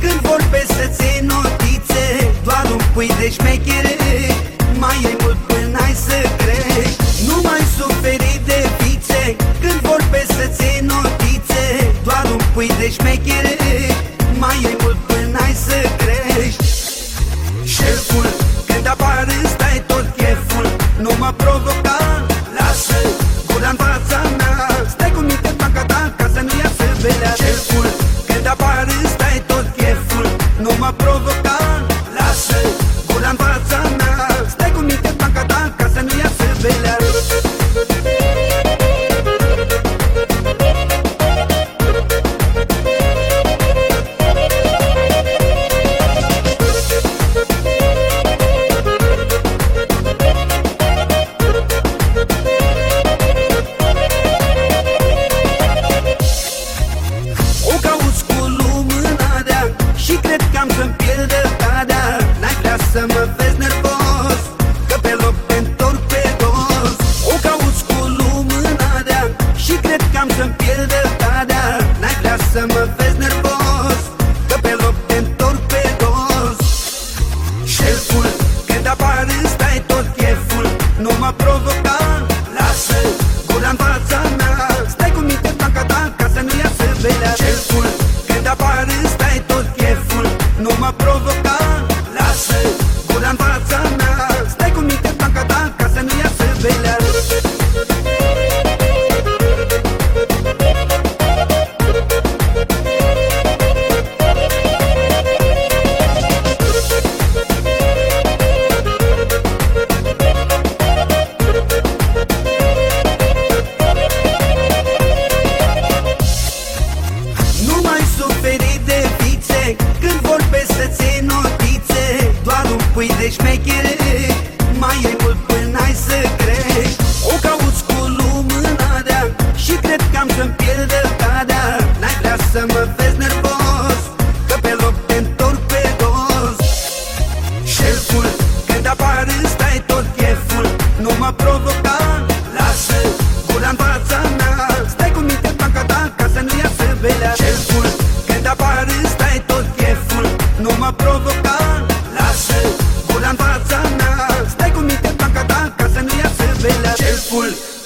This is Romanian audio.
Când vorbesc să ții notițe Doar un pui de make it Îmi pierd răbdarea N-ai vrea nervos Că pe loc te întorc Și cred că am să-mi pierd răbdarea N-ai nervos Că pe loc când apar îți tot cheful Nu mă provoca Când vorbesc să-ți notițe Doar un pui de șmechere. Mai e mult până ai să crești. O cauți cu lumânarea Și cred că am să-mi pierd răbdarea N-ai vrea să mă vezi nervos. full.